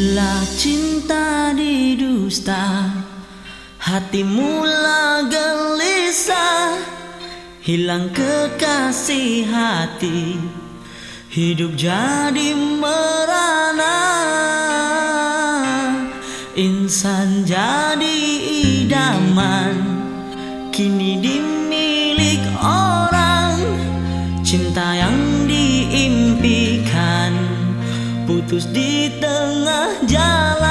Bila cinta didusta Hatimu lah gelisah. Hilang kekasih hati Hidup jadi merana. Insan jadi idaman Kini dimilik orang. Cinta yang Putus di tengah jalan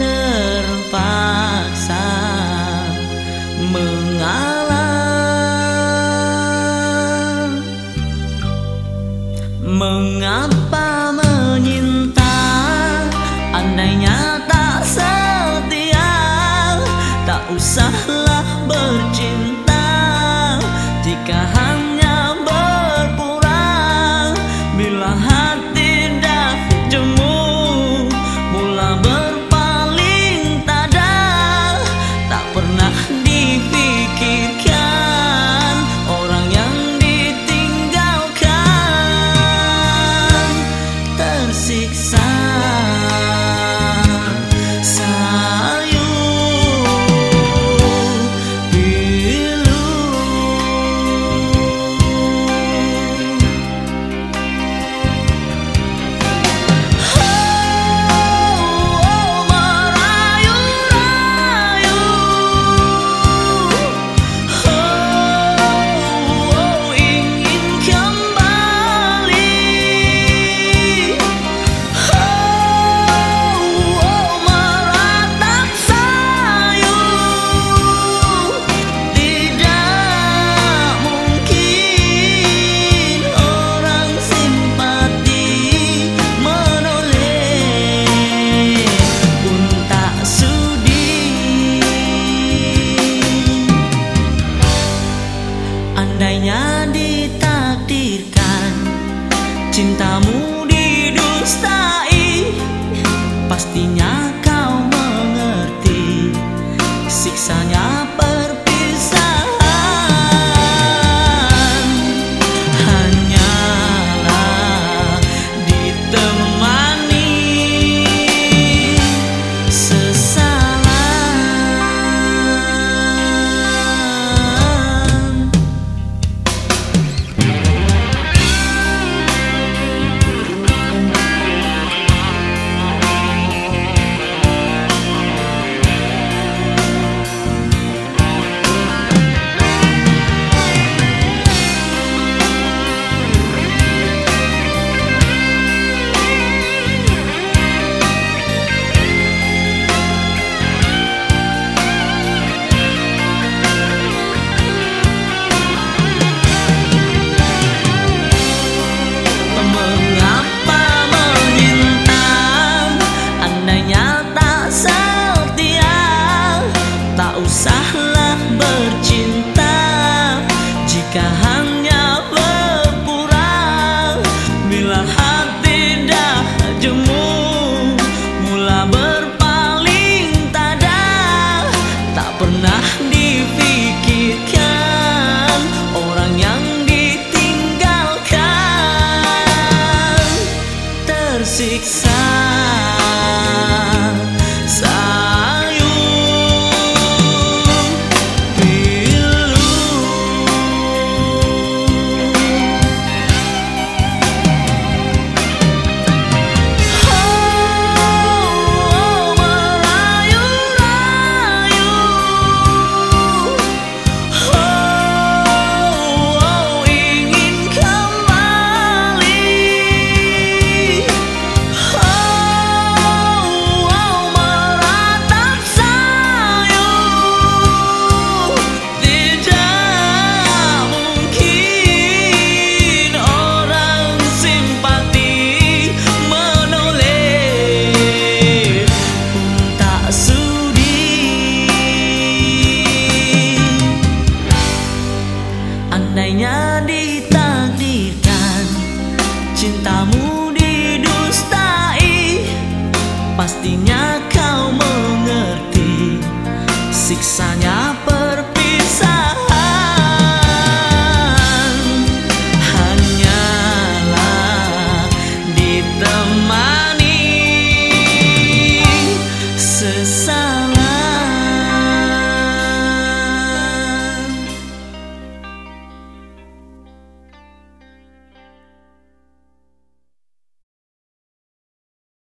Terpaksa mengalah. Mengapa menyinta? Andainya cintamu didustai. Pastinya kau mengerti siksanya usahlah bercinta. Jika hanya berpura Bila hati dah jemu Mula berpaling tada. Tak pernah dipikirkan Orang yang ditinggalkan. Tersiksa